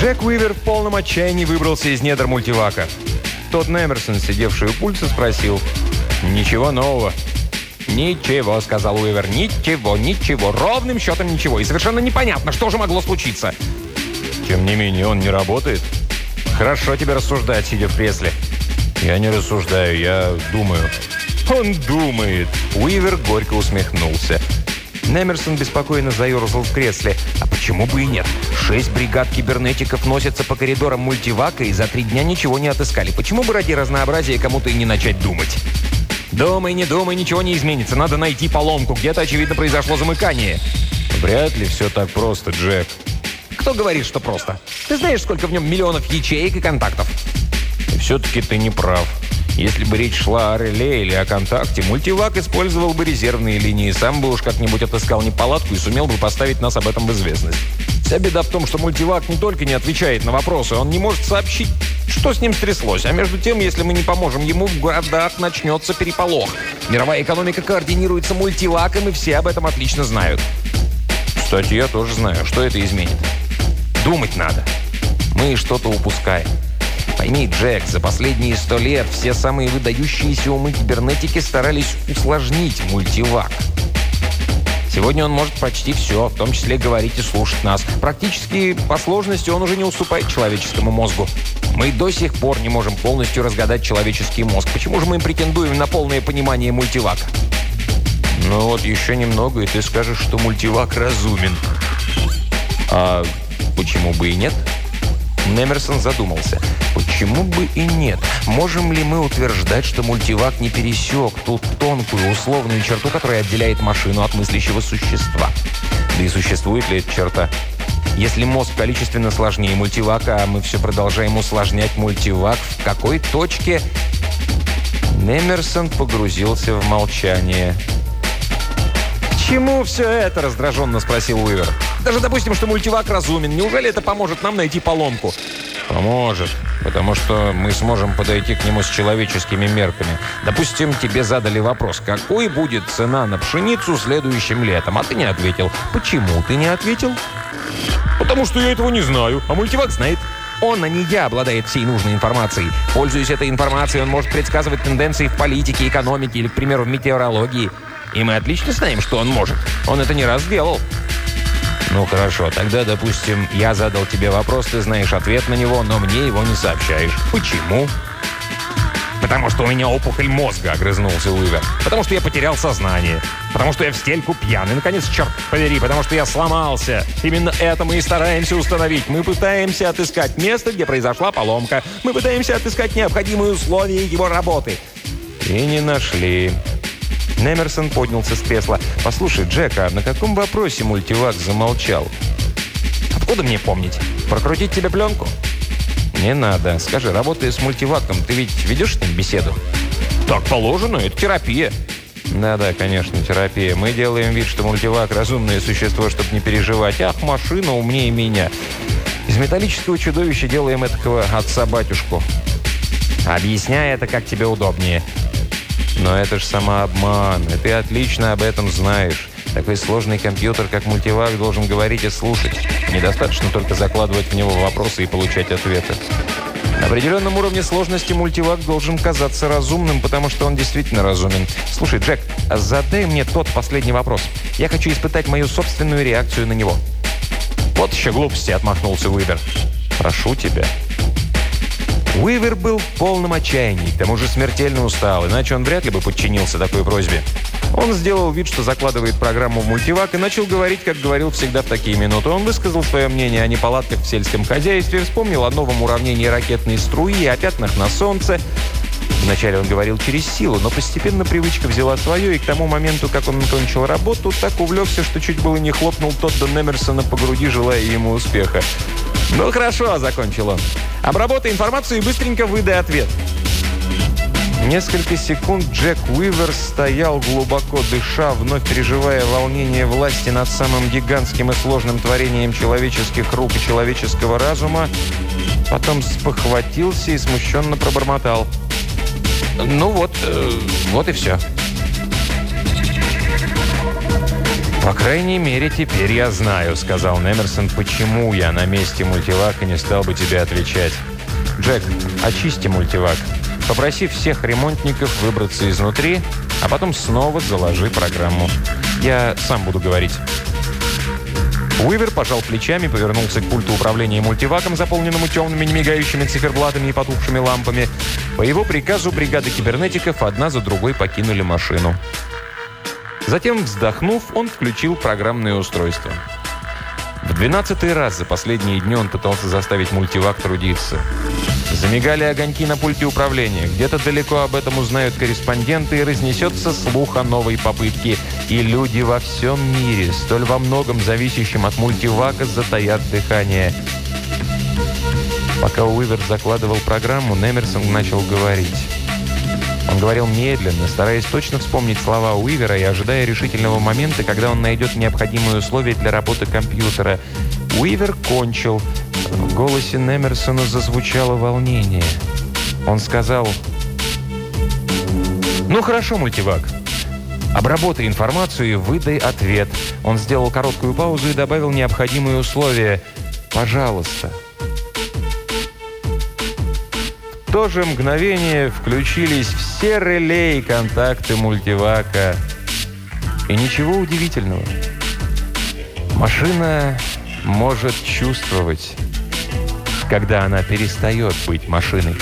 Джек Уивер в полном отчаянии выбрался из недр мультивака. Тот Немерсон, сидевший у пульса, спросил. «Ничего нового». «Ничего», — сказал Уивер. «Ничего, ничего. Ровным счетом ничего. И совершенно непонятно, что же могло случиться». «Тем не менее, он не работает». «Хорошо тебе рассуждать, сидя в кресле». «Я не рассуждаю, я думаю». «Он думает!» Уивер горько усмехнулся. Немерсон беспокойно заерзал в кресле. А почему бы и нет? Шесть бригад кибернетиков носятся по коридорам мультивака и за три дня ничего не отыскали. Почему бы ради разнообразия кому-то и не начать думать? Думай, не думай, ничего не изменится. Надо найти поломку. Где-то, очевидно, произошло замыкание. Вряд ли все так просто, Джек. Кто говорит, что просто? Ты знаешь, сколько в нем миллионов ячеек и контактов? Все-таки ты не прав. Если бы речь шла о реле или о контакте, мультивак использовал бы резервные линии, сам бы уж как-нибудь отыскал неполадку и сумел бы поставить нас об этом в известность. Вся беда в том, что мультивак не только не отвечает на вопросы, он не может сообщить, что с ним стряслось. А между тем, если мы не поможем ему, в городах начнется переполох. Мировая экономика координируется мультиваком, и все об этом отлично знают. Кстати, я тоже знаю, что это изменит. Думать надо. Мы что-то упускаем. Пойми, Джек, за последние сто лет все самые выдающиеся умы кибернетики старались усложнить мультивак. Сегодня он может почти все, в том числе говорить и слушать нас. Практически по сложности он уже не уступает человеческому мозгу. Мы до сих пор не можем полностью разгадать человеческий мозг. Почему же мы претендуем на полное понимание мультивака? Ну вот еще немного, и ты скажешь, что мультивак разумен. А почему бы и нет? Немерсон задумался. Почему бы и нет? Можем ли мы утверждать, что мультивак не пересек ту тонкую условную черту, которая отделяет машину от мыслящего существа? Да и существует ли эта черта? Если мозг количественно сложнее мультивака, а мы все продолжаем усложнять мультивак, в какой точке... Немерсон погрузился в молчание. «К чему все это?» – раздраженно спросил Уивер. «Даже допустим, что мультивак разумен. Неужели это поможет нам найти поломку?» «Поможет, потому что мы сможем подойти к нему с человеческими мерками. Допустим, тебе задали вопрос, какой будет цена на пшеницу следующим летом, а ты не ответил. Почему ты не ответил?» «Потому что я этого не знаю, а мультивак знает». Он, а не я, обладает всей нужной информацией. Пользуясь этой информацией, он может предсказывать тенденции в политике, экономике или, к примеру, в метеорологии. И мы отлично знаем, что он может. Он это не раз делал. Ну хорошо, тогда, допустим, я задал тебе вопрос, ты знаешь ответ на него, но мне его не сообщаешь. Почему? «Потому что у меня опухоль мозга», — огрызнулся Уивер. «Потому что я потерял сознание. Потому что я в стельку пьяный. Наконец, черт побери, потому что я сломался. Именно это мы и стараемся установить. Мы пытаемся отыскать место, где произошла поломка. Мы пытаемся отыскать необходимые условия его работы». «И не нашли», Немерсон поднялся с кресла. «Послушай, Джек, а на каком вопросе мультивак замолчал?» «Откуда мне помнить? Прокрутить тебе пленку?» «Не надо. Скажи, работая с мультиваком, ты ведь ведешь с ним беседу?» «Так положено. Это терапия». «Да-да, конечно, терапия. Мы делаем вид, что мультивак – разумное существо, чтобы не переживать. Ах, машина умнее меня. Из металлического чудовища делаем этакого отца-батюшку. Объясняй это, как тебе удобнее». Но это же самообман, и ты отлично об этом знаешь. Такой сложный компьютер, как мультивак, должен говорить и слушать. Недостаточно только закладывать в него вопросы и получать ответы. На определенном уровне сложности мультивак должен казаться разумным, потому что он действительно разумен. Слушай, Джек, задай мне тот последний вопрос. Я хочу испытать мою собственную реакцию на него. Вот еще глупости, отмахнулся Уибер. Прошу тебя. Уивер был в полном отчаянии, к тому же смертельно устал, иначе он вряд ли бы подчинился такой просьбе. Он сделал вид, что закладывает программу в мультивак и начал говорить, как говорил всегда в такие минуты. Он высказал свое мнение о неполадках в сельском хозяйстве, вспомнил о новом уравнении ракетной струи, о пятнах на солнце. Вначале он говорил через силу, но постепенно привычка взяла свое, и к тому моменту, как он кончил работу, так увлекся, что чуть было не хлопнул тот до Немерсона по груди, желая ему успеха. «Ну хорошо», — закончил он. «Обработай информацию и быстренько выдай ответ». Несколько секунд Джек Уивер стоял глубоко дыша, вновь переживая волнение власти над самым гигантским и сложным творением человеческих рук и человеческого разума, потом спохватился и смущенно пробормотал. «Ну вот, э, вот и все». «По крайней мере, теперь я знаю», — сказал Немерсон, «почему я на месте мультивака не стал бы тебе отвечать. Джек, очисти мультивак. Попроси всех ремонтников выбраться изнутри, а потом снова заложи программу. Я сам буду говорить». Уивер пожал плечами, повернулся к пульту управления мультиваком, заполненному темными, немигающими циферблатами и потухшими лампами. По его приказу бригады кибернетиков одна за другой покинули машину. Затем, вздохнув, он включил программное устройство. В двенадцатый раз за последние дни он пытался заставить мультивак трудиться. Замигали огоньки на пульте управления. Где-то далеко об этом узнают корреспонденты и разнесется слух о новой попытке. И люди во всем мире, столь во многом зависящим от мультивака, затаят дыхание. Пока Уивер закладывал программу, Немерсон начал говорить. Он говорил медленно, стараясь точно вспомнить слова Уивера и ожидая решительного момента, когда он найдет необходимые условия для работы компьютера. Уивер кончил. В голосе Немерсона зазвучало волнение. Он сказал, «Ну хорошо, мультивак, обработай информацию и выдай ответ». Он сделал короткую паузу и добавил необходимые условия. «Пожалуйста». В то же мгновение включились все реле и контакты мультивака. И ничего удивительного. Машина может чувствовать, когда она перестает быть машиной.